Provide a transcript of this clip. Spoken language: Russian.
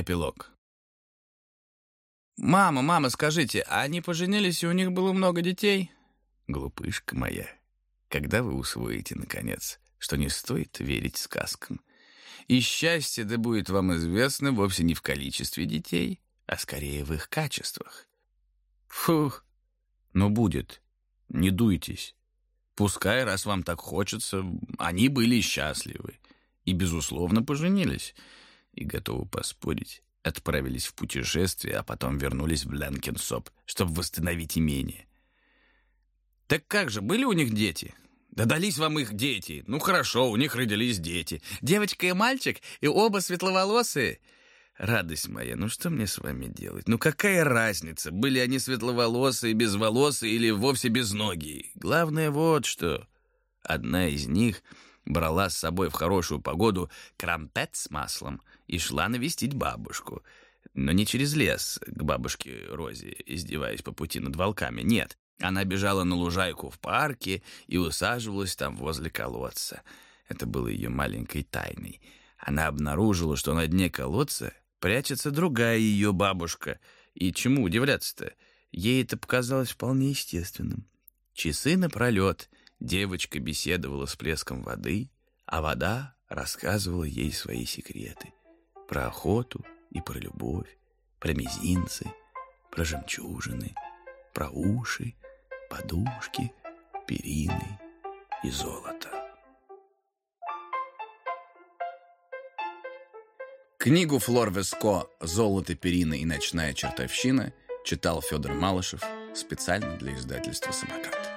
Эпилог. «Мама, мама, скажите, а они поженились, и у них было много детей?» «Глупышка моя, когда вы усвоите, наконец, что не стоит верить сказкам? И счастье да будет вам известно вовсе не в количестве детей, а скорее в их качествах. Фух, но будет, не дуйтесь. Пускай, раз вам так хочется, они были счастливы и, безусловно, поженились. И, готовы поспорить, отправились в путешествие, а потом вернулись в Бленкенсоп, чтобы восстановить имение. Так как же, были у них дети? Да дались вам их дети. Ну хорошо, у них родились дети. Девочка и мальчик, и оба светловолосые. Радость моя, ну что мне с вами делать? Ну какая разница, были они светловолосые, безволосые или вовсе безногие? Главное вот что. Одна из них брала с собой в хорошую погоду крампет с маслом и шла навестить бабушку. Но не через лес к бабушке Розе, издеваясь по пути над волками, нет. Она бежала на лужайку в парке и усаживалась там возле колодца. Это было ее маленькой тайной. Она обнаружила, что на дне колодца прячется другая ее бабушка. И чему удивляться-то? Ей это показалось вполне естественным. Часы напролет девочка беседовала с плеском воды, а вода рассказывала ей свои секреты. Про охоту и про любовь, про мизинцы, про жемчужины, про уши, подушки, перины и золото. Книгу Флор Веско «Золото, перины и ночная чертовщина» читал Федор Малышев специально для издательства «Самокат».